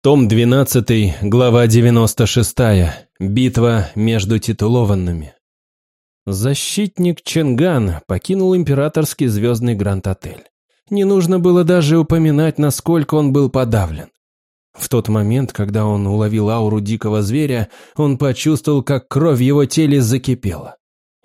Том 12, глава 96. Битва между титулованными. Защитник Ченган покинул императорский звездный Гранд-отель. Не нужно было даже упоминать, насколько он был подавлен. В тот момент, когда он уловил ауру дикого зверя, он почувствовал, как кровь в его теле закипела.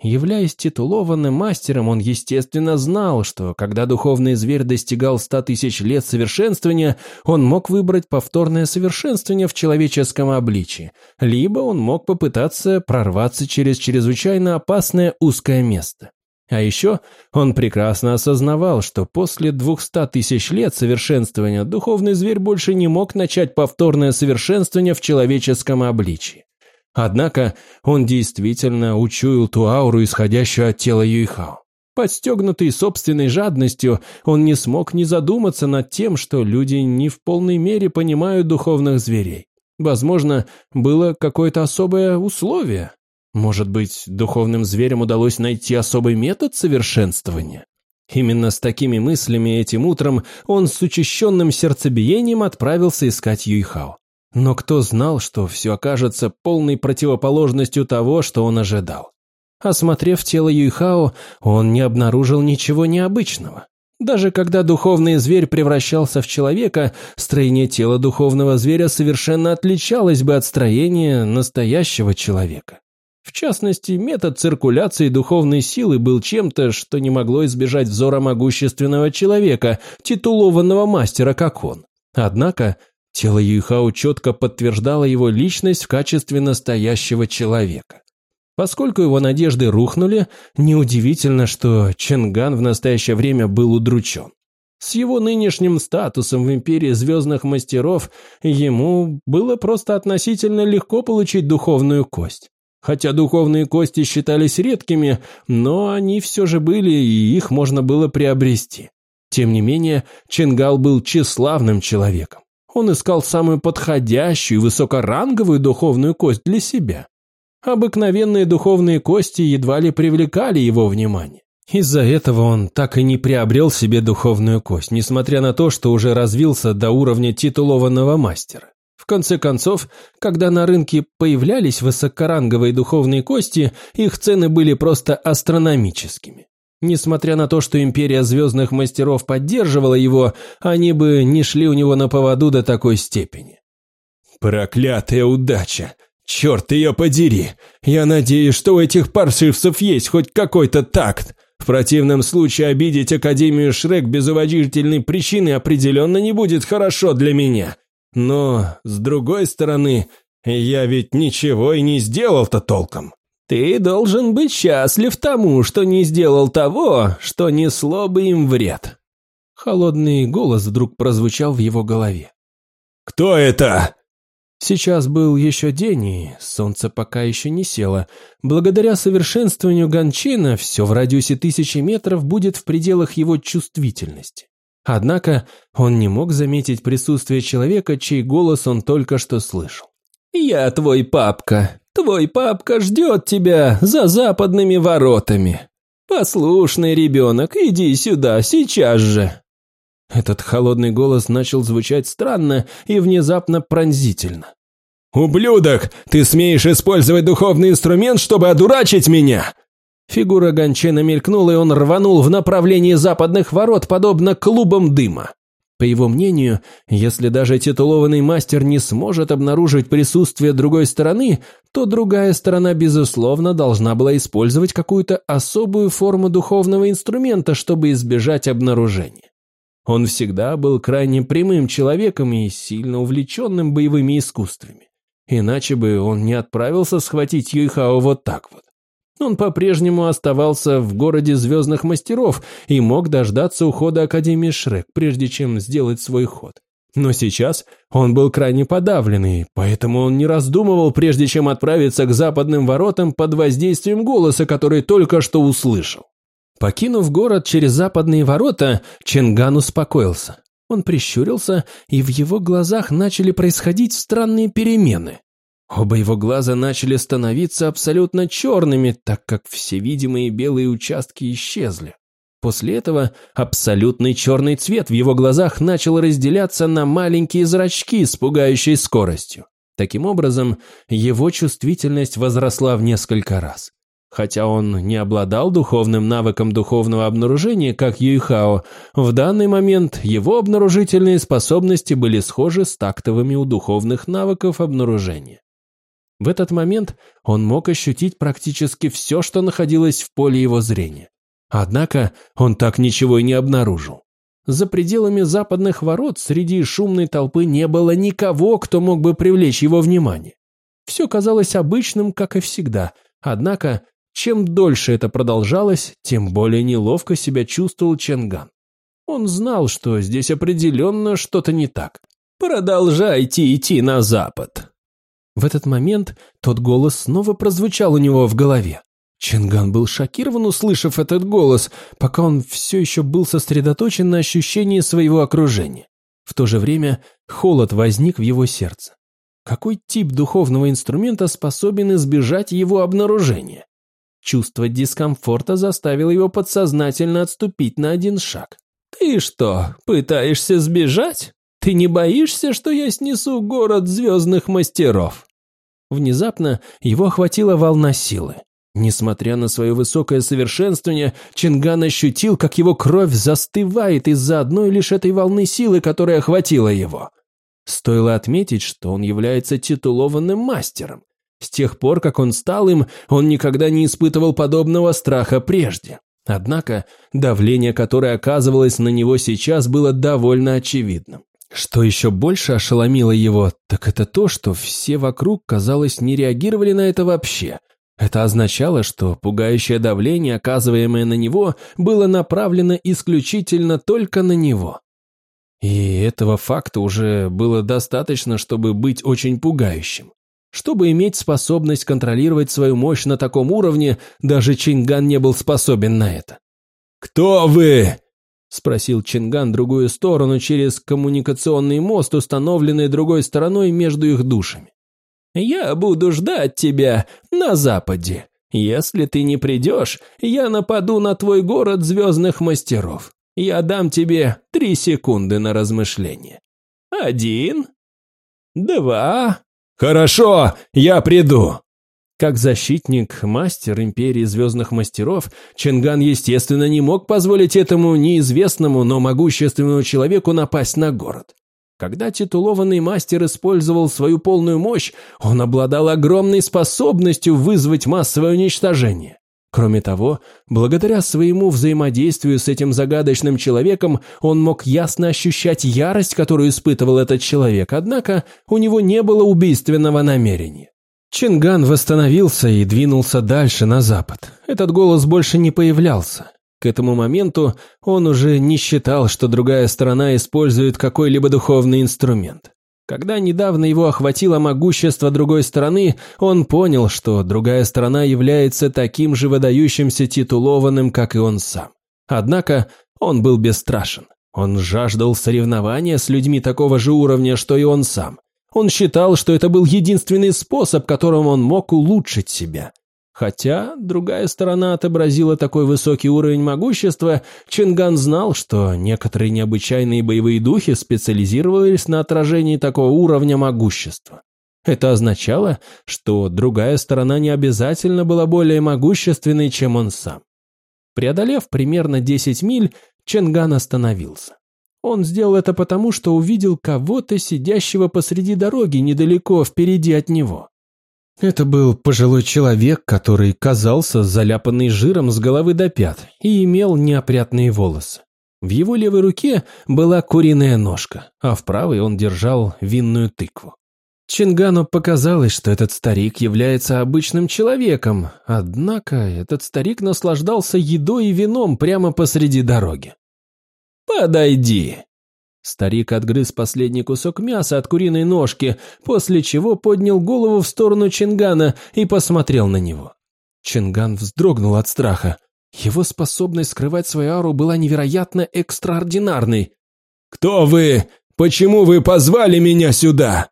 Являясь титулованным мастером, он, естественно, знал, что когда духовный зверь достигал ста тысяч лет совершенствования, он мог выбрать повторное совершенствование в человеческом обличии, либо он мог попытаться прорваться через чрезвычайно опасное узкое место. А еще он прекрасно осознавал, что после двухста тысяч лет совершенствования духовный зверь больше не мог начать повторное совершенствование в человеческом обличии. Однако он действительно учуял ту ауру, исходящую от тела Юйхао. Подстегнутый собственной жадностью, он не смог не задуматься над тем, что люди не в полной мере понимают духовных зверей. Возможно, было какое-то особое условие. Может быть, духовным зверям удалось найти особый метод совершенствования? Именно с такими мыслями этим утром он с учащенным сердцебиением отправился искать Юйхао. Но кто знал, что все окажется полной противоположностью того, что он ожидал? Осмотрев тело Юйхао, он не обнаружил ничего необычного. Даже когда духовный зверь превращался в человека, строение тела духовного зверя совершенно отличалось бы от строения настоящего человека. В частности, метод циркуляции духовной силы был чем-то, что не могло избежать взора могущественного человека, титулованного мастера, как он. Однако Тело Юйхао четко подтверждало его личность в качестве настоящего человека. Поскольку его надежды рухнули, неудивительно, что Ченган в настоящее время был удручен. С его нынешним статусом в Империи Звездных Мастеров ему было просто относительно легко получить духовную кость. Хотя духовные кости считались редкими, но они все же были, и их можно было приобрести. Тем не менее, Ченгал был тщеславным человеком. Он искал самую подходящую высокоранговую духовную кость для себя. Обыкновенные духовные кости едва ли привлекали его внимание. Из-за этого он так и не приобрел себе духовную кость, несмотря на то, что уже развился до уровня титулованного мастера. В конце концов, когда на рынке появлялись высокоранговые духовные кости, их цены были просто астрономическими. Несмотря на то, что Империя Звездных Мастеров поддерживала его, они бы не шли у него на поводу до такой степени. «Проклятая удача! Черт ее подери! Я надеюсь, что у этих паршивцев есть хоть какой-то такт. В противном случае обидеть Академию Шрек без уважительной причины определенно не будет хорошо для меня. Но, с другой стороны, я ведь ничего и не сделал-то толком». Ты должен быть счастлив тому, что не сделал того, что несло бы им вред. Холодный голос вдруг прозвучал в его голове. «Кто это?» Сейчас был еще день, и солнце пока еще не село. Благодаря совершенствованию Ганчина все в радиусе тысячи метров будет в пределах его чувствительности. Однако он не мог заметить присутствие человека, чей голос он только что слышал. «Я твой папка», Твой папка ждет тебя за западными воротами. Послушный ребенок, иди сюда сейчас же». Этот холодный голос начал звучать странно и внезапно пронзительно. «Ублюдок! Ты смеешь использовать духовный инструмент, чтобы одурачить меня?» Фигура Гончена мелькнула, и он рванул в направлении западных ворот, подобно клубам дыма. По его мнению, если даже титулованный мастер не сможет обнаружить присутствие другой стороны, то другая сторона, безусловно, должна была использовать какую-то особую форму духовного инструмента, чтобы избежать обнаружения. Он всегда был крайне прямым человеком и сильно увлеченным боевыми искусствами. Иначе бы он не отправился схватить Юйхао вот так вот. Он по-прежнему оставался в городе звездных мастеров и мог дождаться ухода Академии Шрек, прежде чем сделать свой ход. Но сейчас он был крайне подавлен, и поэтому он не раздумывал, прежде чем отправиться к западным воротам под воздействием голоса, который только что услышал. Покинув город через западные ворота, Ченган успокоился. Он прищурился, и в его глазах начали происходить странные перемены. Оба его глаза начали становиться абсолютно черными, так как все видимые белые участки исчезли. После этого абсолютный черный цвет в его глазах начал разделяться на маленькие зрачки с пугающей скоростью. Таким образом, его чувствительность возросла в несколько раз. Хотя он не обладал духовным навыком духовного обнаружения, как Юйхао, в данный момент его обнаружительные способности были схожи с тактовыми у духовных навыков обнаружения. В этот момент он мог ощутить практически все, что находилось в поле его зрения. Однако он так ничего и не обнаружил. За пределами западных ворот среди шумной толпы не было никого, кто мог бы привлечь его внимание. Все казалось обычным, как и всегда, однако чем дольше это продолжалось, тем более неловко себя чувствовал Ченган. Он знал, что здесь определенно что-то не так. «Продолжайте идти на запад!» В этот момент тот голос снова прозвучал у него в голове. Ченган был шокирован, услышав этот голос, пока он все еще был сосредоточен на ощущении своего окружения. В то же время холод возник в его сердце. Какой тип духовного инструмента способен избежать его обнаружения? Чувство дискомфорта заставило его подсознательно отступить на один шаг. «Ты что, пытаешься сбежать? Ты не боишься, что я снесу город звездных мастеров?» Внезапно его охватила волна силы. Несмотря на свое высокое совершенствование, Чинган ощутил, как его кровь застывает из-за одной лишь этой волны силы, которая охватила его. Стоило отметить, что он является титулованным мастером. С тех пор, как он стал им, он никогда не испытывал подобного страха прежде. Однако давление, которое оказывалось на него сейчас, было довольно очевидным. Что еще больше ошеломило его, так это то, что все вокруг, казалось, не реагировали на это вообще. Это означало, что пугающее давление, оказываемое на него, было направлено исключительно только на него. И этого факта уже было достаточно, чтобы быть очень пугающим. Чтобы иметь способность контролировать свою мощь на таком уровне, даже Чинган не был способен на это. «Кто вы?» – спросил Чинган другую сторону через коммуникационный мост, установленный другой стороной между их душами. «Я буду ждать тебя на западе. Если ты не придешь, я нападу на твой город звездных мастеров. Я дам тебе три секунды на размышление. Один, два, «Хорошо, я приду!» Как защитник, мастер Империи Звездных Мастеров, Ченган, естественно, не мог позволить этому неизвестному, но могущественному человеку напасть на город. Когда титулованный мастер использовал свою полную мощь, он обладал огромной способностью вызвать массовое уничтожение. Кроме того, благодаря своему взаимодействию с этим загадочным человеком, он мог ясно ощущать ярость, которую испытывал этот человек, однако у него не было убийственного намерения. Чинган восстановился и двинулся дальше на запад. Этот голос больше не появлялся. К этому моменту он уже не считал, что другая сторона использует какой-либо духовный инструмент. Когда недавно его охватило могущество другой стороны, он понял, что другая сторона является таким же выдающимся титулованным, как и он сам. Однако он был бесстрашен. Он жаждал соревнования с людьми такого же уровня, что и он сам. Он считал, что это был единственный способ, которым он мог улучшить себя. Хотя другая сторона отобразила такой высокий уровень могущества, Чинган знал, что некоторые необычайные боевые духи специализировались на отражении такого уровня могущества. Это означало, что другая сторона не обязательно была более могущественной, чем он сам. Преодолев примерно 10 миль, Ченган остановился. Он сделал это потому, что увидел кого-то, сидящего посреди дороги недалеко впереди от него. Это был пожилой человек, который казался заляпанный жиром с головы до пят и имел неопрятные волосы. В его левой руке была куриная ножка, а в правой он держал винную тыкву. Чингану показалось, что этот старик является обычным человеком, однако этот старик наслаждался едой и вином прямо посреди дороги. «Подойди», Старик отгрыз последний кусок мяса от куриной ножки, после чего поднял голову в сторону Чингана и посмотрел на него. Чинган вздрогнул от страха. Его способность скрывать свою ару была невероятно экстраординарной. «Кто вы? Почему вы позвали меня сюда?»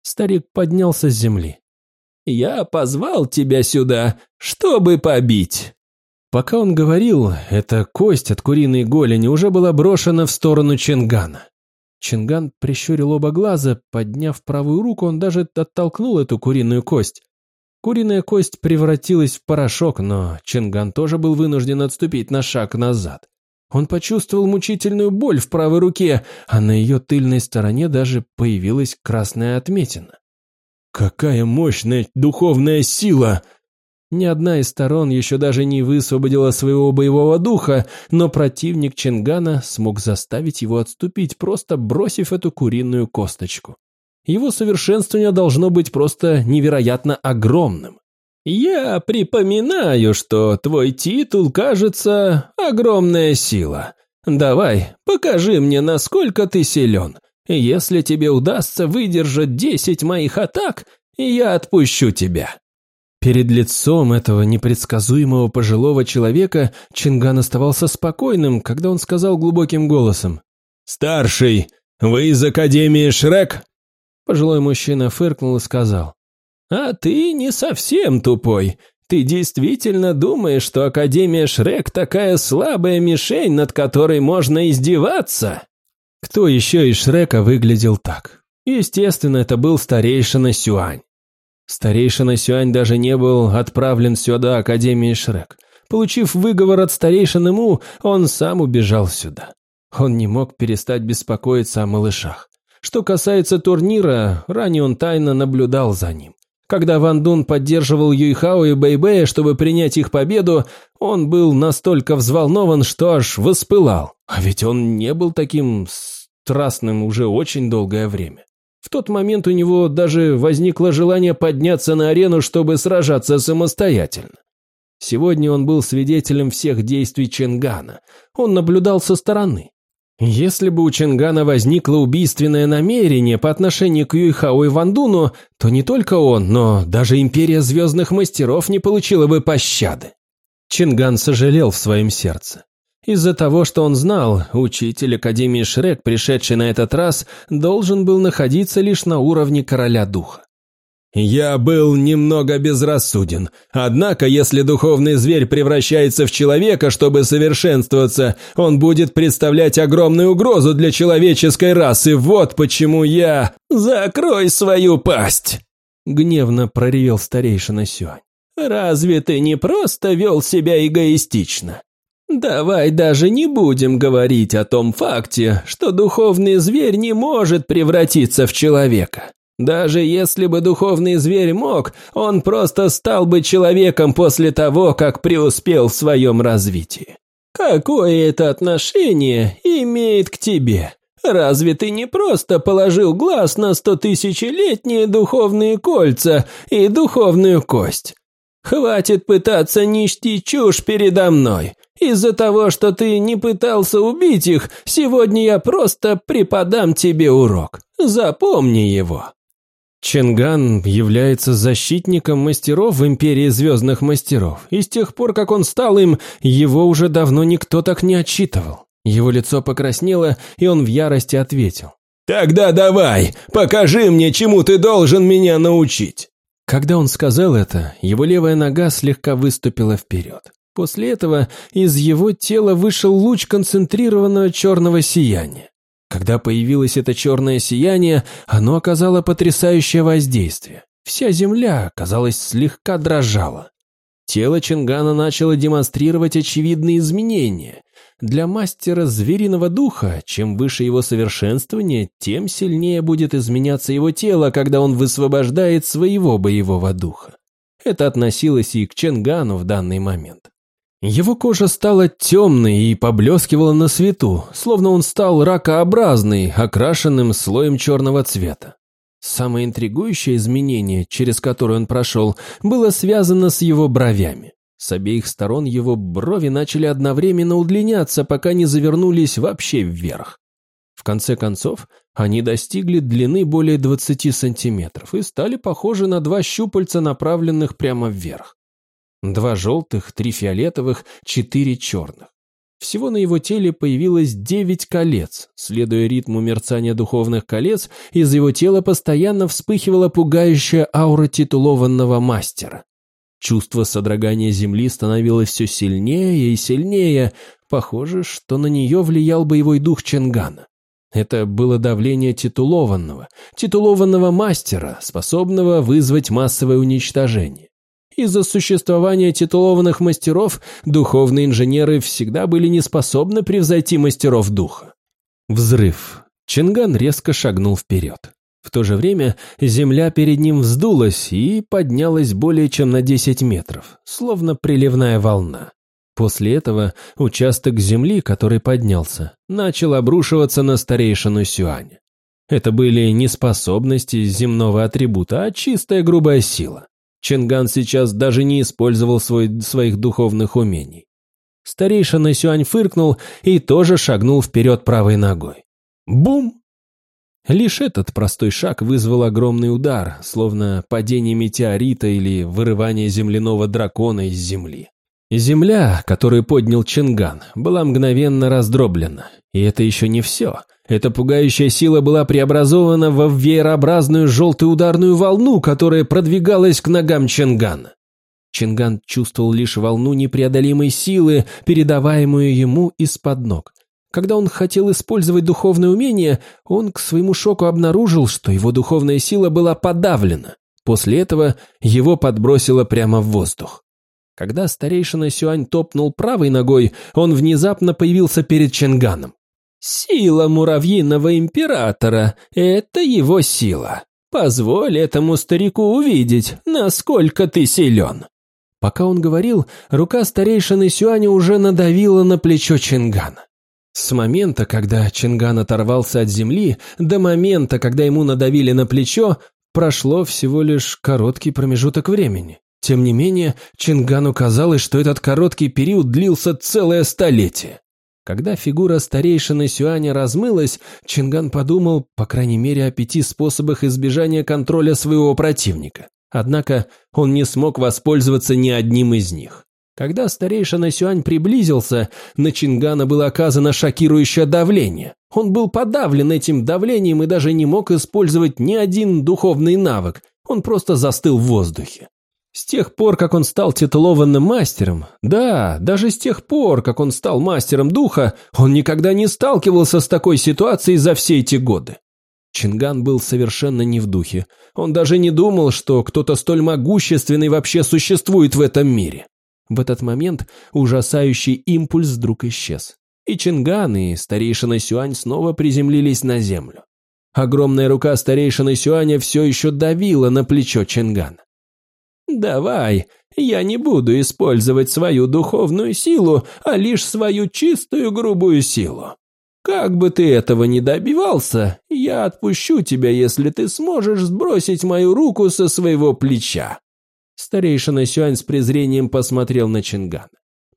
Старик поднялся с земли. «Я позвал тебя сюда, чтобы побить». Пока он говорил, эта кость от куриной голени уже была брошена в сторону Ченгана. Чинган прищурил оба глаза, подняв правую руку, он даже оттолкнул эту куриную кость. Куриная кость превратилась в порошок, но Чинган тоже был вынужден отступить на шаг назад. Он почувствовал мучительную боль в правой руке, а на ее тыльной стороне даже появилась красная отметина. «Какая мощная духовная сила!» Ни одна из сторон еще даже не высвободила своего боевого духа, но противник Чингана смог заставить его отступить, просто бросив эту куриную косточку. Его совершенствование должно быть просто невероятно огромным. «Я припоминаю, что твой титул, кажется, огромная сила. Давай, покажи мне, насколько ты силен. Если тебе удастся выдержать десять моих атак, я отпущу тебя». Перед лицом этого непредсказуемого пожилого человека Чинган оставался спокойным, когда он сказал глубоким голосом. «Старший, вы из Академии Шрек?» Пожилой мужчина фыркнул и сказал. «А ты не совсем тупой. Ты действительно думаешь, что Академия Шрек такая слабая мишень, над которой можно издеваться?» Кто еще из Шрека выглядел так? Естественно, это был старейшина Сюань. Старейшина Сюань даже не был отправлен сюда Академии Шрек. Получив выговор от старейшины Му, он сам убежал сюда. Он не мог перестать беспокоиться о малышах. Что касается турнира, ранее он тайно наблюдал за ним. Когда Ван Дун поддерживал Юйхао и Бэйбэя, чтобы принять их победу, он был настолько взволнован, что аж воспылал. А ведь он не был таким страстным уже очень долгое время. В тот момент у него даже возникло желание подняться на арену, чтобы сражаться самостоятельно. Сегодня он был свидетелем всех действий Ченгана. Он наблюдал со стороны. Если бы у Ченгана возникло убийственное намерение по отношению к Юйхао и Вандуну, то не только он, но даже Империя Звездных Мастеров не получила бы пощады. Чинган сожалел в своем сердце. Из-за того, что он знал, учитель Академии Шрек, пришедший на этот раз, должен был находиться лишь на уровне короля духа. «Я был немного безрассуден. Однако, если духовный зверь превращается в человека, чтобы совершенствоваться, он будет представлять огромную угрозу для человеческой расы. Вот почему я... Закрой свою пасть!» Гневно проревел старейшина Сюань. «Разве ты не просто вел себя эгоистично? Давай даже не будем говорить о том факте, что духовный зверь не может превратиться в человека. Даже если бы духовный зверь мог, он просто стал бы человеком после того, как преуспел в своем развитии. Какое это отношение имеет к тебе? Разве ты не просто положил глаз на стотысячелетние духовные кольца и духовную кость? Хватит пытаться нести чушь передо мной. Из-за того, что ты не пытался убить их, сегодня я просто преподам тебе урок. Запомни его». Ченган является защитником мастеров в Империи Звездных Мастеров, и с тех пор, как он стал им, его уже давно никто так не отчитывал. Его лицо покраснело, и он в ярости ответил. «Тогда давай, покажи мне, чему ты должен меня научить!» Когда он сказал это, его левая нога слегка выступила вперед. После этого из его тела вышел луч концентрированного черного сияния. Когда появилось это черное сияние, оно оказало потрясающее воздействие. Вся земля, казалось, слегка дрожала. Тело Чингана начало демонстрировать очевидные изменения. Для мастера звериного духа, чем выше его совершенствование, тем сильнее будет изменяться его тело, когда он высвобождает своего боевого духа. Это относилось и к Ченгану в данный момент. Его кожа стала темной и поблескивала на свету, словно он стал ракообразный, окрашенным слоем черного цвета. Самое интригующее изменение, через которое он прошел, было связано с его бровями. С обеих сторон его брови начали одновременно удлиняться, пока не завернулись вообще вверх. В конце концов, они достигли длины более 20 сантиметров и стали похожи на два щупальца, направленных прямо вверх. Два желтых, три фиолетовых, четыре черных. Всего на его теле появилось девять колец. Следуя ритму мерцания духовных колец, из его тела постоянно вспыхивала пугающая аура титулованного мастера. Чувство содрогания земли становилось все сильнее и сильнее. Похоже, что на нее влиял боевой дух Ченгана. Это было давление титулованного, титулованного мастера, способного вызвать массовое уничтожение. Из-за существования титулованных мастеров духовные инженеры всегда были не способны превзойти мастеров духа. Взрыв. Чинган резко шагнул вперед. В то же время земля перед ним вздулась и поднялась более чем на 10 метров, словно приливная волна. После этого участок земли, который поднялся, начал обрушиваться на старейшину Сюань. Это были не способности земного атрибута, а чистая грубая сила. Чинган сейчас даже не использовал свой, своих духовных умений. Старейшина Сюань фыркнул и тоже шагнул вперед правой ногой. Бум! Лишь этот простой шаг вызвал огромный удар, словно падение метеорита или вырывание земляного дракона из земли. Земля, которую поднял Чинган, была мгновенно раздроблена. И это еще не все. Эта пугающая сила была преобразована во веерообразную желтую ударную волну, которая продвигалась к ногам Чингана. Чинган чувствовал лишь волну непреодолимой силы, передаваемую ему из-под ног. Когда он хотел использовать духовное умение, он к своему шоку обнаружил, что его духовная сила была подавлена. После этого его подбросило прямо в воздух. Когда старейшина Сюань топнул правой ногой, он внезапно появился перед Ченганом. «Сила муравьиного императора — это его сила. Позволь этому старику увидеть, насколько ты силен». Пока он говорил, рука старейшины Сюаня уже надавила на плечо Чингана. С момента, когда Чинган оторвался от земли, до момента, когда ему надавили на плечо, прошло всего лишь короткий промежуток времени. Тем не менее, Чингану казалось, что этот короткий период длился целое столетие. Когда фигура старейшины Сюаня размылась, Чинган подумал, по крайней мере, о пяти способах избежания контроля своего противника. Однако он не смог воспользоваться ни одним из них. Когда старейшина Сюань приблизился, на Чингана было оказано шокирующее давление. Он был подавлен этим давлением и даже не мог использовать ни один духовный навык, он просто застыл в воздухе. С тех пор, как он стал титулованным мастером, да, даже с тех пор, как он стал мастером духа, он никогда не сталкивался с такой ситуацией за все эти годы. Чинган был совершенно не в духе. Он даже не думал, что кто-то столь могущественный вообще существует в этом мире. В этот момент ужасающий импульс вдруг исчез. И Чинган, и старейшина Сюань снова приземлились на землю. Огромная рука старейшины Сюаня все еще давила на плечо Чингана. «Давай, я не буду использовать свою духовную силу, а лишь свою чистую грубую силу. Как бы ты этого ни добивался, я отпущу тебя, если ты сможешь сбросить мою руку со своего плеча. Старейшина Сюань с презрением посмотрел на Чингана.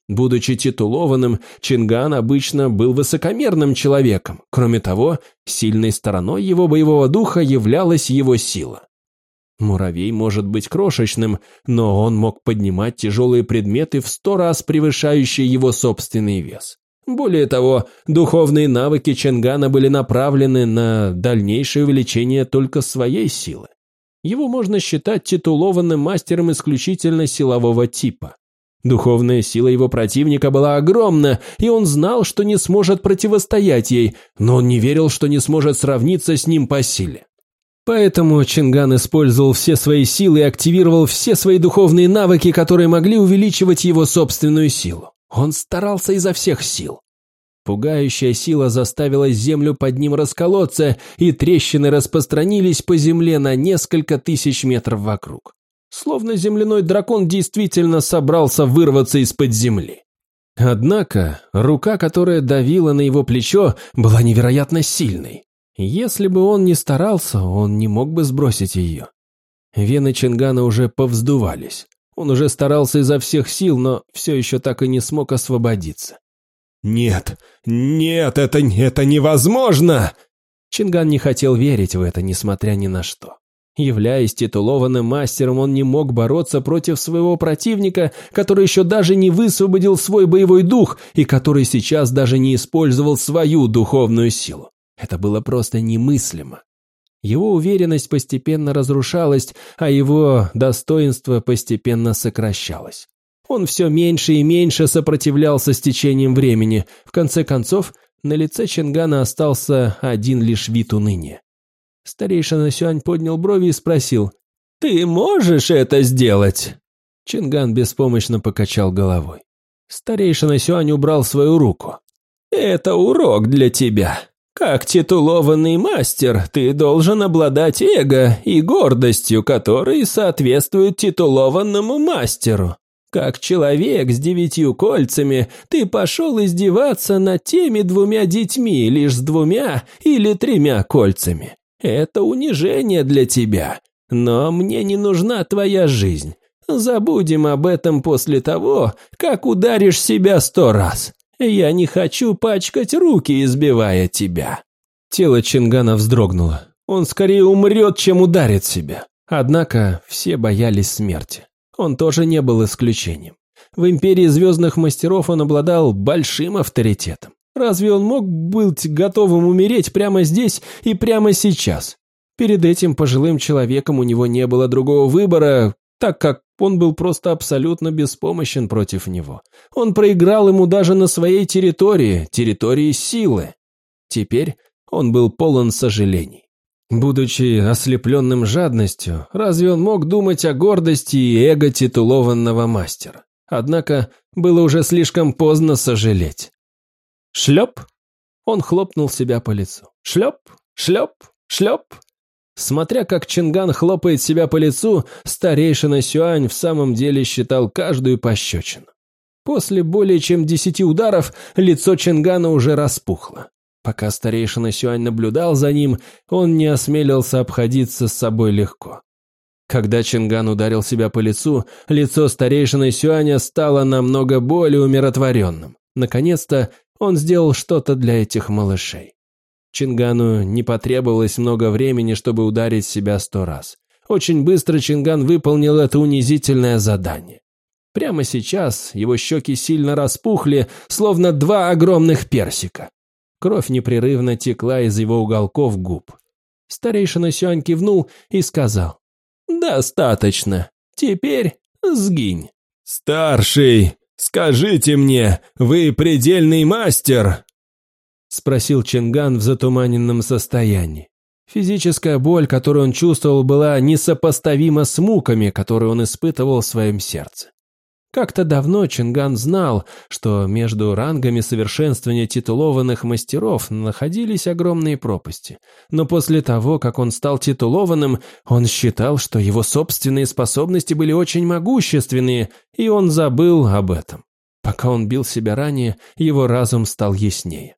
Будучи титулованным, Чинган обычно был высокомерным человеком. Кроме того, сильной стороной его боевого духа являлась его сила. Муравей может быть крошечным, но он мог поднимать тяжелые предметы в сто раз превышающие его собственный вес. Более того, духовные навыки Ченгана были направлены на дальнейшее увеличение только своей силы. Его можно считать титулованным мастером исключительно силового типа. Духовная сила его противника была огромна, и он знал, что не сможет противостоять ей, но он не верил, что не сможет сравниться с ним по силе. Поэтому Чинган использовал все свои силы и активировал все свои духовные навыки, которые могли увеличивать его собственную силу. Он старался изо всех сил. Пугающая сила заставила землю под ним расколоться, и трещины распространились по земле на несколько тысяч метров вокруг. Словно земляной дракон действительно собрался вырваться из-под земли. Однако рука, которая давила на его плечо, была невероятно сильной. Если бы он не старался, он не мог бы сбросить ее. Вены Чингана уже повздувались. Он уже старался изо всех сил, но все еще так и не смог освободиться. «Нет, нет, это, это невозможно!» Чинган не хотел верить в это, несмотря ни на что. Являясь титулованным мастером, он не мог бороться против своего противника, который еще даже не высвободил свой боевой дух и который сейчас даже не использовал свою духовную силу. Это было просто немыслимо. Его уверенность постепенно разрушалась, а его достоинство постепенно сокращалось. Он все меньше и меньше сопротивлялся с течением времени. В конце концов, на лице Чингана остался один лишь вид уныния. Старейшина Сюань поднял брови и спросил, «Ты можешь это сделать?» Чинган беспомощно покачал головой. Старейшина Сюань убрал свою руку. «Это урок для тебя. Как титулованный мастер, ты должен обладать эго и гордостью, которые соответствуют титулованному мастеру. Как человек с девятью кольцами, ты пошел издеваться над теми двумя детьми лишь с двумя или тремя кольцами. Это унижение для тебя. Но мне не нужна твоя жизнь. Забудем об этом после того, как ударишь себя сто раз. Я не хочу пачкать руки, избивая тебя». Тело Чингана вздрогнуло. Он скорее умрет, чем ударит себя. Однако все боялись смерти. Он тоже не был исключением. В Империи Звездных Мастеров он обладал большим авторитетом. Разве он мог быть готовым умереть прямо здесь и прямо сейчас? Перед этим пожилым человеком у него не было другого выбора, так как он был просто абсолютно беспомощен против него. Он проиграл ему даже на своей территории, территории силы. Теперь он был полон сожалений. Будучи ослепленным жадностью, разве он мог думать о гордости и эго титулованного мастера? Однако было уже слишком поздно сожалеть. Шлеп! Он хлопнул себя по лицу. Шлеп, шлеп, шлеп. Смотря как Чинган хлопает себя по лицу, старейшина Сюань в самом деле считал каждую пощечину. После более чем десяти ударов лицо Чингана уже распухло. Пока старейшина Сюань наблюдал за ним, он не осмелился обходиться с собой легко. Когда Чинган ударил себя по лицу, лицо старейшины Сюаня стало намного более умиротворенным. Наконец-то он сделал что-то для этих малышей. Чингану не потребовалось много времени, чтобы ударить себя сто раз. Очень быстро Чинган выполнил это унизительное задание. Прямо сейчас его щеки сильно распухли, словно два огромных персика. Кровь непрерывно текла из его уголков губ. Старейшина Сюань кивнул и сказал. «Достаточно. Теперь сгинь». «Старший, скажите мне, вы предельный мастер?» Спросил Чинган в затуманенном состоянии. Физическая боль, которую он чувствовал, была несопоставима с муками, которые он испытывал в своем сердце. Как-то давно Чинган знал, что между рангами совершенствования титулованных мастеров находились огромные пропасти. Но после того, как он стал титулованным, он считал, что его собственные способности были очень могущественные, и он забыл об этом. Пока он бил себя ранее, его разум стал яснее.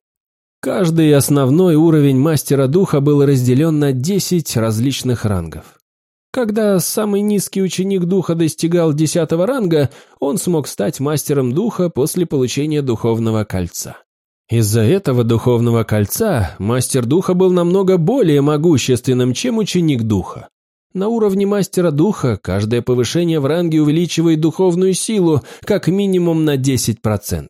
Каждый основной уровень мастера духа был разделен на 10 различных рангов. Когда самый низкий ученик духа достигал десятого ранга, он смог стать мастером духа после получения духовного кольца. Из-за этого духовного кольца мастер духа был намного более могущественным, чем ученик духа. На уровне мастера духа каждое повышение в ранге увеличивает духовную силу как минимум на 10%.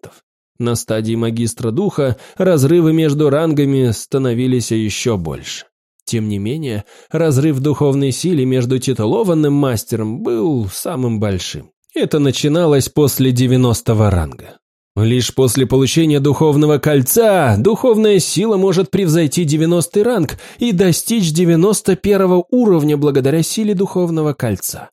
На стадии магистра духа разрывы между рангами становились еще больше. Тем не менее, разрыв духовной силе между титулованным мастером был самым большим. Это начиналось после 90 ранга. Лишь после получения духовного кольца духовная сила может превзойти 90 ранг и достичь 91 уровня благодаря силе духовного кольца.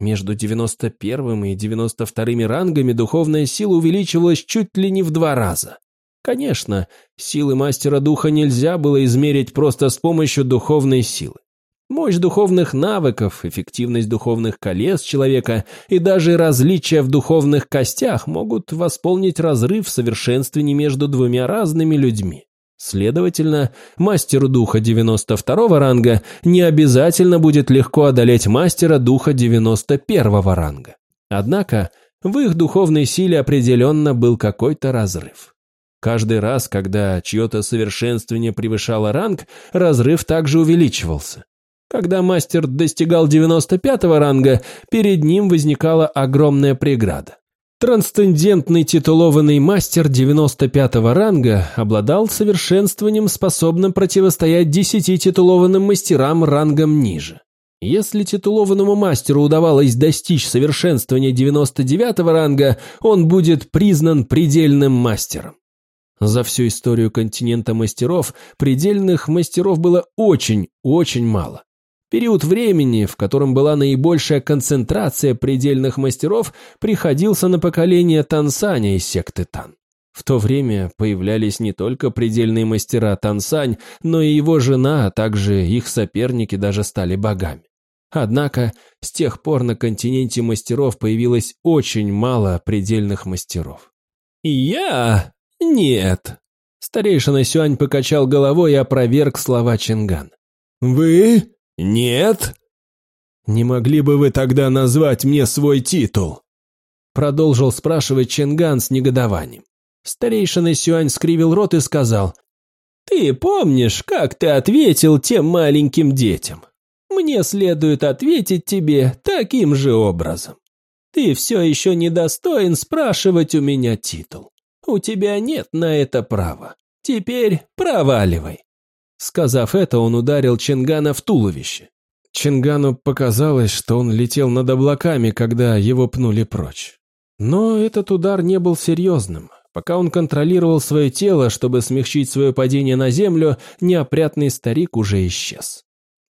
Между 91 и 92 рангами духовная сила увеличивалась чуть ли не в два раза. Конечно, силы мастера духа нельзя было измерить просто с помощью духовной силы. Мощь духовных навыков, эффективность духовных колес человека и даже различия в духовных костях могут восполнить разрыв в совершенствовании между двумя разными людьми. Следовательно, мастеру духа 92 ранга не обязательно будет легко одолеть мастера духа 91 ранга. Однако, в их духовной силе определенно был какой-то разрыв. Каждый раз, когда чье-то совершенствование превышало ранг, разрыв также увеличивался. Когда мастер достигал 95 ранга, перед ним возникала огромная преграда. Трансцендентный титулованный мастер 95-го ранга обладал совершенствованием, способным противостоять 10 титулованным мастерам рангом ниже. Если титулованному мастеру удавалось достичь совершенствования 99-го ранга, он будет признан предельным мастером. За всю историю континента мастеров предельных мастеров было очень-очень мало. Период времени, в котором была наибольшая концентрация предельных мастеров, приходился на поколение Тансаня из секты Тан. В то время появлялись не только предельные мастера Тансань, но и его жена, а также их соперники даже стали богами. Однако с тех пор на континенте мастеров появилось очень мало предельных мастеров. «Я? Нет!» Старейшина Сюань покачал головой и опроверг слова Чинган. «Вы? Нет?» «Не могли бы вы тогда назвать мне свой титул?» Продолжил спрашивать Чинган с негодованием. Старейшина Сюань скривил рот и сказал, «Ты помнишь, как ты ответил тем маленьким детям? Мне следует ответить тебе таким же образом. Ты все еще недостоин спрашивать у меня титул. У тебя нет на это права. Теперь проваливай. Сказав это, он ударил Чингана в туловище. Чингану показалось, что он летел над облаками, когда его пнули прочь. Но этот удар не был серьезным. Пока он контролировал свое тело, чтобы смягчить свое падение на землю, неопрятный старик уже исчез.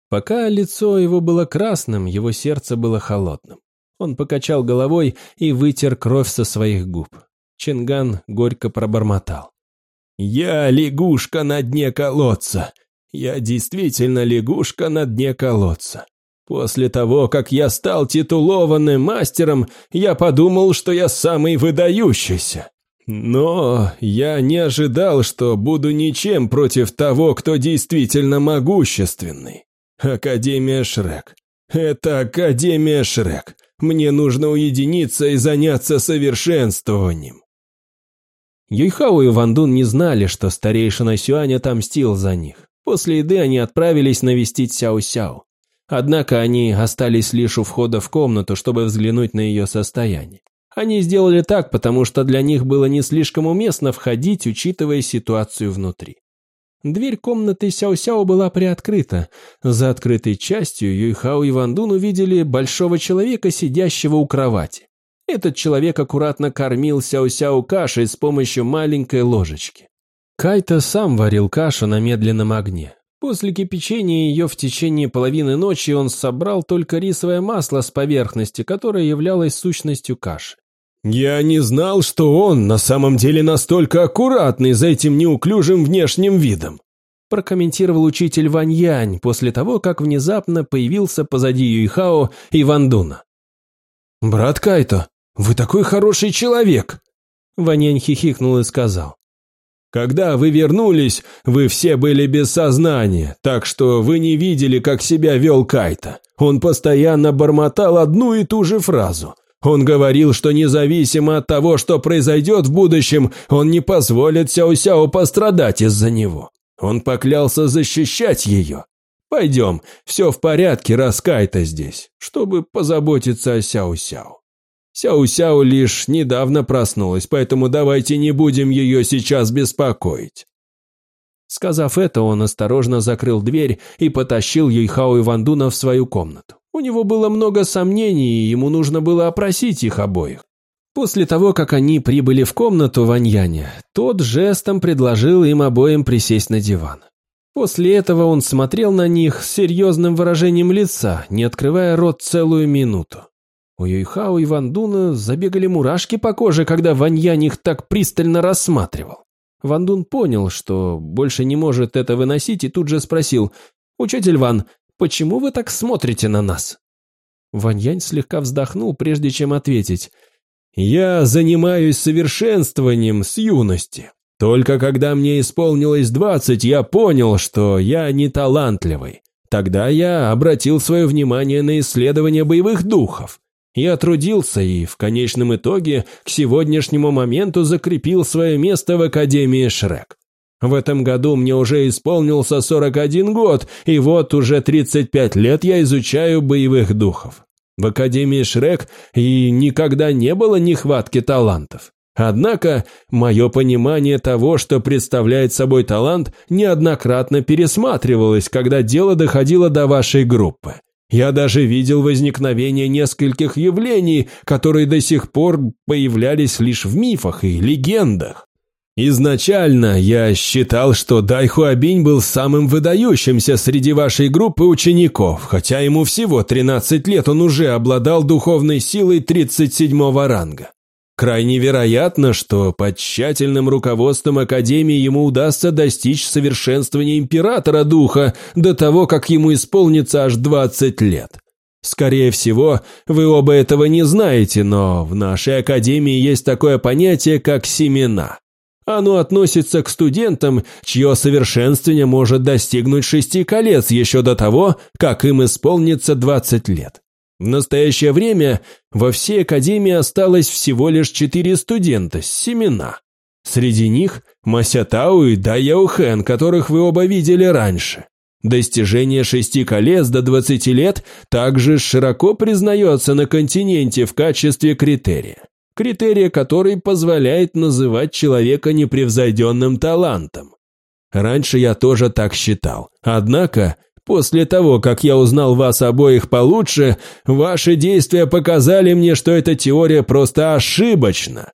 Пока лицо его было красным, его сердце было холодным. Он покачал головой и вытер кровь со своих губ. Чинган горько пробормотал. «Я лягушка на дне колодца. Я действительно лягушка на дне колодца. После того, как я стал титулованным мастером, я подумал, что я самый выдающийся. Но я не ожидал, что буду ничем против того, кто действительно могущественный. Академия Шрек. Это Академия Шрек. Мне нужно уединиться и заняться совершенствованием. Юйхао и Вандун не знали, что старейшина Сюань отомстил за них. После еды они отправились навестить Сяо-Сяо. Однако они остались лишь у входа в комнату, чтобы взглянуть на ее состояние. Они сделали так, потому что для них было не слишком уместно входить, учитывая ситуацию внутри. Дверь комнаты Сяо-Сяо была приоткрыта. За открытой частью Юйхао и Вандун увидели большого человека, сидящего у кровати. Этот человек аккуратно кормил Сяо-Сяо кашей с помощью маленькой ложечки. Кайта сам варил кашу на медленном огне. После кипячения ее в течение половины ночи он собрал только рисовое масло с поверхности, которое являлось сущностью каши. «Я не знал, что он на самом деле настолько аккуратный за этим неуклюжим внешним видом», прокомментировал учитель Вань Янь после того, как внезапно появился позади Юйхао и Вандуна. «Брат Кайто, вы такой хороший человек!» Вань Янь хихикнул и сказал. «Когда вы вернулись, вы все были без сознания, так что вы не видели, как себя вел Кайто. Он постоянно бормотал одну и ту же фразу – он говорил, что независимо от того, что произойдет в будущем, он не позволит Сяо-Сяо пострадать из-за него. Он поклялся защищать ее. Пойдем, все в порядке, раскай-то здесь, чтобы позаботиться о Сяо-Сяо. Сяо-Сяо лишь недавно проснулась, поэтому давайте не будем ее сейчас беспокоить. Сказав это, он осторожно закрыл дверь и потащил Юйхао и Вандуна в свою комнату. У него было много сомнений, и ему нужно было опросить их обоих. После того, как они прибыли в комнату Ваньяня, тот жестом предложил им обоим присесть на диван. После этого он смотрел на них с серьезным выражением лица, не открывая рот целую минуту. У Юйхао и Вандуна забегали мурашки по коже, когда Ваньянь их так пристально рассматривал. Вандун понял, что больше не может это выносить, и тут же спросил, «Учитель Ван, Почему вы так смотрите на нас?» Ваньянь слегка вздохнул, прежде чем ответить. «Я занимаюсь совершенствованием с юности. Только когда мне исполнилось двадцать, я понял, что я не талантливый. Тогда я обратил свое внимание на исследование боевых духов. Я трудился и, в конечном итоге, к сегодняшнему моменту закрепил свое место в Академии Шрек. В этом году мне уже исполнился 41 год, и вот уже 35 лет я изучаю боевых духов. В Академии Шрек и никогда не было нехватки талантов. Однако, мое понимание того, что представляет собой талант, неоднократно пересматривалось, когда дело доходило до вашей группы. Я даже видел возникновение нескольких явлений, которые до сих пор появлялись лишь в мифах и легендах. Изначально я считал, что Дайхуабинь был самым выдающимся среди вашей группы учеников, хотя ему всего 13 лет он уже обладал духовной силой 37 ранга. Крайне вероятно, что под тщательным руководством Академии ему удастся достичь совершенствования Императора Духа до того, как ему исполнится аж 20 лет. Скорее всего, вы оба этого не знаете, но в нашей Академии есть такое понятие, как семена. Оно относится к студентам, чье совершенствование может достигнуть шести колец еще до того, как им исполнится 20 лет. В настоящее время во всей академии осталось всего лишь четыре студента с семена. Среди них Масятау и Даяухэн, которых вы оба видели раньше. Достижение шести колец до 20 лет также широко признается на континенте в качестве критерия. Критерия, который позволяет называть человека непревзойденным талантом. Раньше я тоже так считал. Однако После того, как я узнал вас обоих получше, ваши действия показали мне, что эта теория просто ошибочна.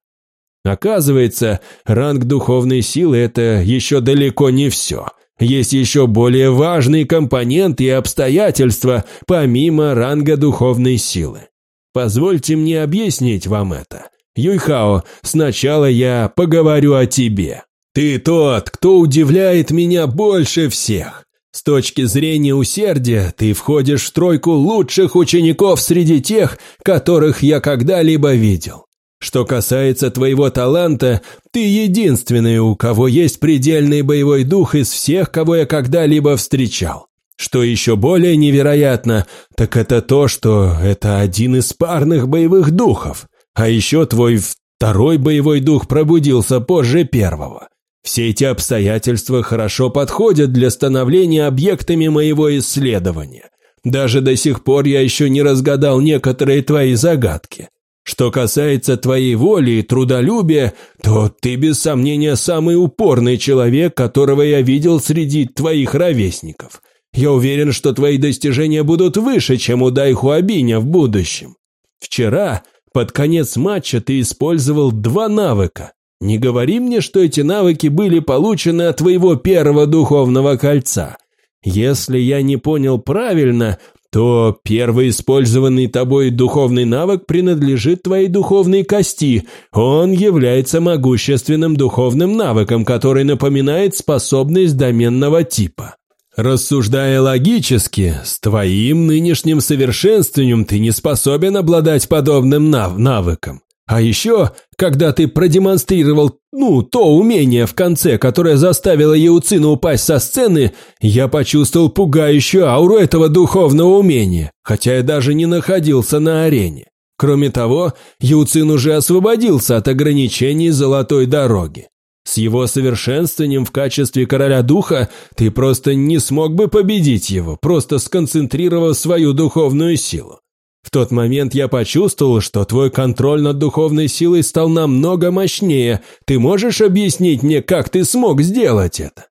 Оказывается, ранг духовной силы – это еще далеко не все. Есть еще более важные компоненты и обстоятельства, помимо ранга духовной силы. Позвольте мне объяснить вам это. Юйхао, сначала я поговорю о тебе. Ты тот, кто удивляет меня больше всех. С точки зрения усердия, ты входишь в тройку лучших учеников среди тех, которых я когда-либо видел. Что касается твоего таланта, ты единственный, у кого есть предельный боевой дух из всех, кого я когда-либо встречал. Что еще более невероятно, так это то, что это один из парных боевых духов. А еще твой второй боевой дух пробудился позже первого. Все эти обстоятельства хорошо подходят для становления объектами моего исследования. Даже до сих пор я еще не разгадал некоторые твои загадки. Что касается твоей воли и трудолюбия, то ты без сомнения самый упорный человек, которого я видел среди твоих ровесников. Я уверен, что твои достижения будут выше, чем у Дайхуабиня в будущем. Вчера, под конец матча, ты использовал два навыка не говори мне, что эти навыки были получены от твоего первого духовного кольца. Если я не понял правильно, то первый использованный тобой духовный навык принадлежит твоей духовной кости. Он является могущественным духовным навыком, который напоминает способность доменного типа. Рассуждая логически, с твоим нынешним совершенствованием ты не способен обладать подобным нав навыком. А еще, когда ты продемонстрировал, ну, то умение в конце, которое заставило Яуцина упасть со сцены, я почувствовал пугающую ауру этого духовного умения, хотя я даже не находился на арене. Кроме того, Яуцин уже освободился от ограничений золотой дороги. С его совершенствованием в качестве короля духа ты просто не смог бы победить его, просто сконцентрировав свою духовную силу. В тот момент я почувствовал, что твой контроль над духовной силой стал намного мощнее. Ты можешь объяснить мне, как ты смог сделать это?»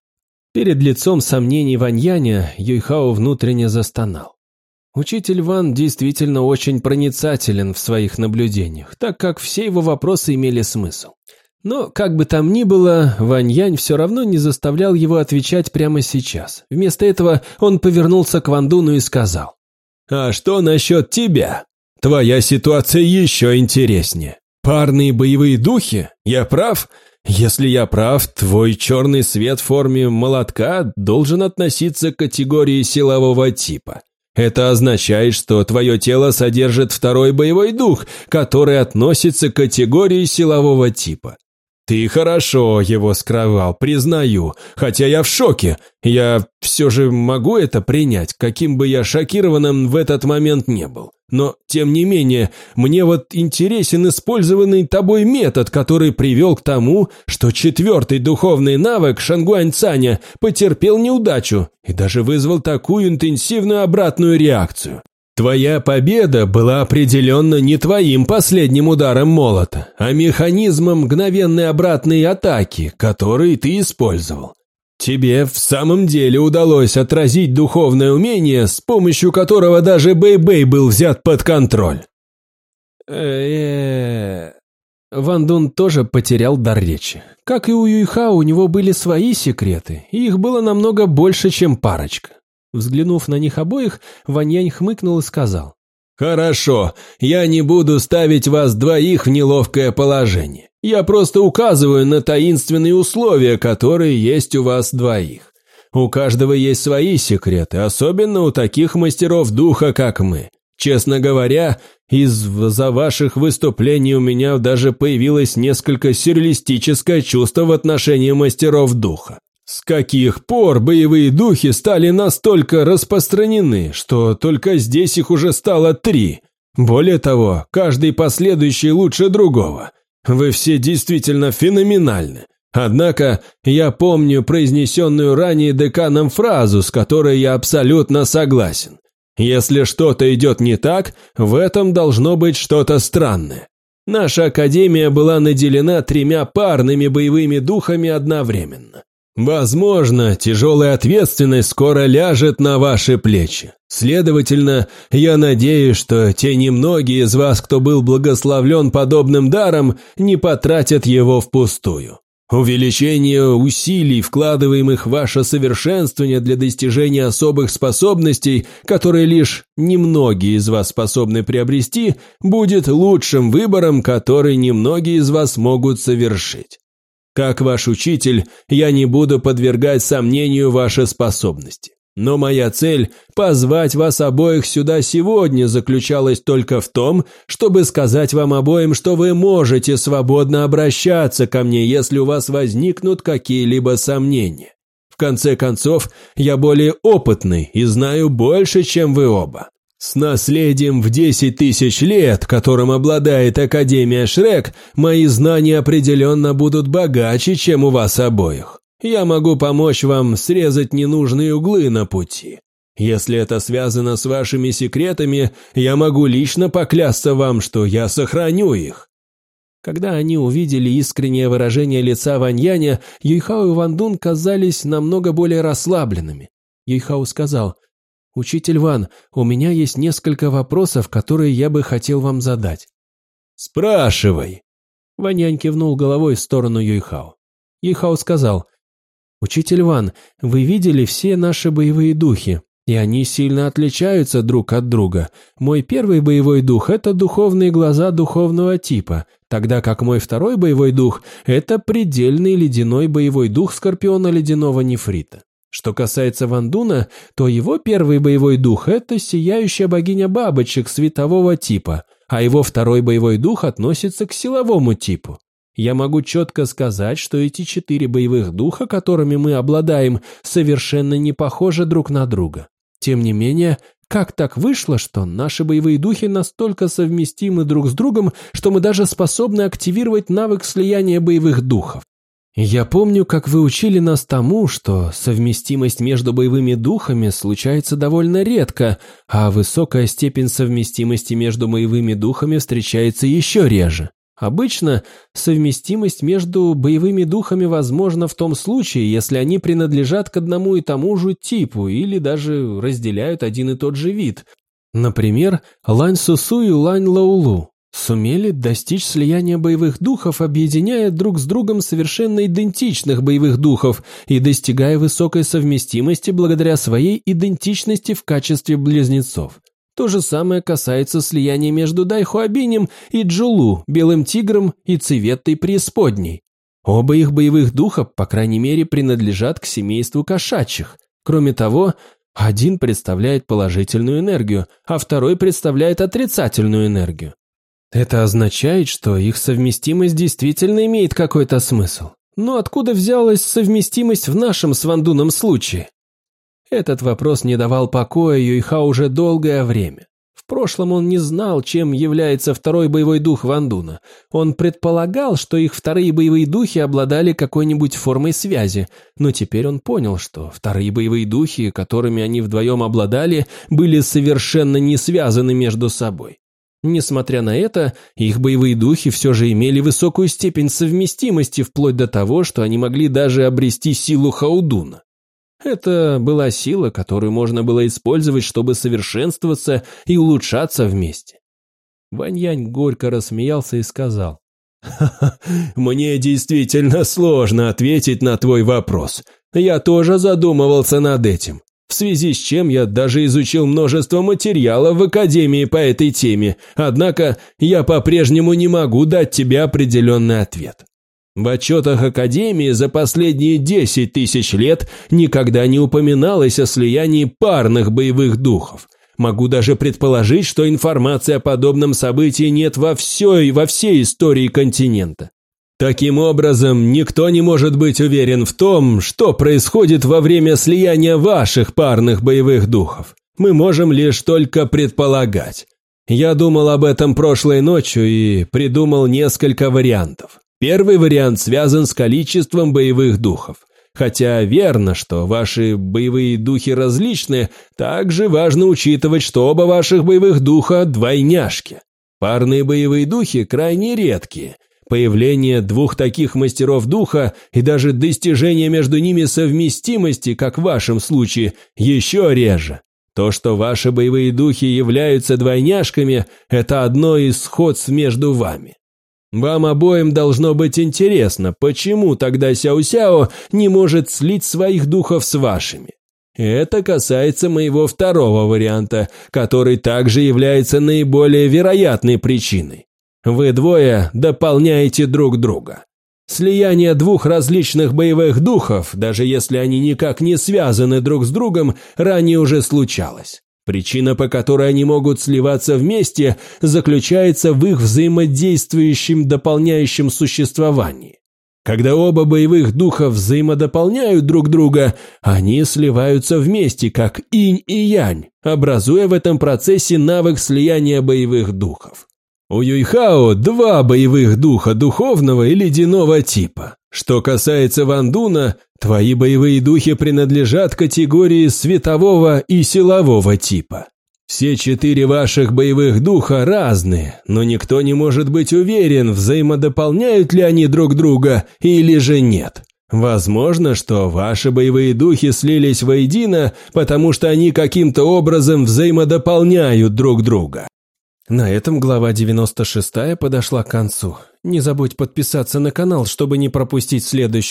Перед лицом сомнений Ваньяня Юйхао внутренне застонал. Учитель Ван действительно очень проницателен в своих наблюдениях, так как все его вопросы имели смысл. Но, как бы там ни было, Ваньянь все равно не заставлял его отвечать прямо сейчас. Вместо этого он повернулся к Вандуну и сказал. А что насчет тебя? Твоя ситуация еще интереснее. Парные боевые духи? Я прав? Если я прав, твой черный свет в форме молотка должен относиться к категории силового типа. Это означает, что твое тело содержит второй боевой дух, который относится к категории силового типа. «Ты хорошо его скрывал, признаю, хотя я в шоке. Я все же могу это принять, каким бы я шокированным в этот момент не был. Но, тем не менее, мне вот интересен использованный тобой метод, который привел к тому, что четвертый духовный навык Шангуань Цаня потерпел неудачу и даже вызвал такую интенсивную обратную реакцию. Твоя победа была определенно не твоим последним ударом молота, а механизмом мгновенной обратной атаки, который ты использовал. Тебе в самом деле удалось отразить духовное умение, с помощью которого даже Бэй-Бэй был взят под контроль. э Ван Дун тоже потерял дар речи. Как и у Юйха, у него были свои секреты, и их было намного больше, чем парочка. Взглянув на них обоих, Ваньянь хмыкнул и сказал. «Хорошо, я не буду ставить вас двоих в неловкое положение. Я просто указываю на таинственные условия, которые есть у вас двоих. У каждого есть свои секреты, особенно у таких мастеров духа, как мы. Честно говоря, из-за ваших выступлений у меня даже появилось несколько сюрреалистическое чувство в отношении мастеров духа. С каких пор боевые духи стали настолько распространены, что только здесь их уже стало три? Более того, каждый последующий лучше другого. Вы все действительно феноменальны. Однако я помню произнесенную ранее деканом фразу, с которой я абсолютно согласен. Если что-то идет не так, в этом должно быть что-то странное. Наша академия была наделена тремя парными боевыми духами одновременно. Возможно, тяжелая ответственность скоро ляжет на ваши плечи. Следовательно, я надеюсь, что те немногие из вас, кто был благословлен подобным даром, не потратят его впустую. Увеличение усилий, вкладываемых в ваше совершенствование для достижения особых способностей, которые лишь немногие из вас способны приобрести, будет лучшим выбором, который немногие из вас могут совершить. Как ваш учитель, я не буду подвергать сомнению ваши способности. Но моя цель – позвать вас обоих сюда сегодня заключалась только в том, чтобы сказать вам обоим, что вы можете свободно обращаться ко мне, если у вас возникнут какие-либо сомнения. В конце концов, я более опытный и знаю больше, чем вы оба. С наследием в 10 тысяч лет, которым обладает Академия Шрек, мои знания определенно будут богаче, чем у вас обоих. Я могу помочь вам срезать ненужные углы на пути. Если это связано с вашими секретами, я могу лично поклясться вам, что я сохраню их». Когда они увидели искреннее выражение лица Ваньяня, Юйхао и Вандун казались намного более расслабленными. Юйхао сказал – «Учитель Ван, у меня есть несколько вопросов, которые я бы хотел вам задать». «Спрашивай!» Ванянь кивнул головой в сторону Юйхао. Юйхао сказал, «Учитель Ван, вы видели все наши боевые духи, и они сильно отличаются друг от друга. Мой первый боевой дух – это духовные глаза духовного типа, тогда как мой второй боевой дух – это предельный ледяной боевой дух скорпиона ледяного нефрита. Что касается Вандуна, то его первый боевой дух – это сияющая богиня бабочек светового типа, а его второй боевой дух относится к силовому типу. Я могу четко сказать, что эти четыре боевых духа, которыми мы обладаем, совершенно не похожи друг на друга. Тем не менее, как так вышло, что наши боевые духи настолько совместимы друг с другом, что мы даже способны активировать навык слияния боевых духов? Я помню, как вы учили нас тому, что совместимость между боевыми духами случается довольно редко, а высокая степень совместимости между боевыми духами встречается еще реже. Обычно совместимость между боевыми духами возможна в том случае, если они принадлежат к одному и тому же типу или даже разделяют один и тот же вид. Например, Лань Сусу и Лань Лаулу сумели достичь слияния боевых духов, объединяя друг с другом совершенно идентичных боевых духов и достигая высокой совместимости благодаря своей идентичности в качестве близнецов. То же самое касается слияния между Дайхуабинем и Джулу, Белым Тигром и Цветой Преисподней. Оба их боевых духа, по крайней мере, принадлежат к семейству кошачьих. Кроме того, один представляет положительную энергию, а второй представляет отрицательную энергию. Это означает, что их совместимость действительно имеет какой-то смысл. Но откуда взялась совместимость в нашем с Вандуном случае? Этот вопрос не давал покоя Юйха уже долгое время. В прошлом он не знал, чем является второй боевой дух Вандуна. Он предполагал, что их вторые боевые духи обладали какой-нибудь формой связи, но теперь он понял, что вторые боевые духи, которыми они вдвоем обладали, были совершенно не связаны между собой. Несмотря на это, их боевые духи все же имели высокую степень совместимости, вплоть до того, что они могли даже обрести силу Хаудуна. Это была сила, которую можно было использовать, чтобы совершенствоваться и улучшаться вместе. Ваньянь горько рассмеялся и сказал, «Ха-ха, мне действительно сложно ответить на твой вопрос. Я тоже задумывался над этим, в связи с чем я даже изучил множество материалов в Академии по этой теме, однако я по-прежнему не могу дать тебе определенный ответ. В отчетах Академии за последние 10 тысяч лет никогда не упоминалось о слиянии парных боевых духов. Могу даже предположить, что информации о подобном событии нет во всей, во всей истории континента. Таким образом, никто не может быть уверен в том, что происходит во время слияния ваших парных боевых духов. Мы можем лишь только предполагать. Я думал об этом прошлой ночью и придумал несколько вариантов. Первый вариант связан с количеством боевых духов. Хотя верно, что ваши боевые духи различны, также важно учитывать, что оба ваших боевых духа – двойняшки. Парные боевые духи крайне редкие. Появление двух таких мастеров духа и даже достижение между ними совместимости, как в вашем случае, еще реже. То, что ваши боевые духи являются двойняшками, это одно из сходств между вами. Вам обоим должно быть интересно, почему тогда Сяо-Сяо не может слить своих духов с вашими. Это касается моего второго варианта, который также является наиболее вероятной причиной. Вы двое дополняете друг друга. Слияние двух различных боевых духов, даже если они никак не связаны друг с другом, ранее уже случалось. Причина, по которой они могут сливаться вместе, заключается в их взаимодействующем дополняющем существовании. Когда оба боевых духа взаимодополняют друг друга, они сливаются вместе, как инь и янь, образуя в этом процессе навык слияния боевых духов. У Юйхао два боевых духа духовного и ледяного типа. Что касается Вандуна, твои боевые духи принадлежат категории светового и силового типа. Все четыре ваших боевых духа разные, но никто не может быть уверен, взаимодополняют ли они друг друга или же нет. Возможно, что ваши боевые духи слились воедино, потому что они каким-то образом взаимодополняют друг друга. На этом глава 96 подошла к концу. Не забудь подписаться на канал, чтобы не пропустить следующую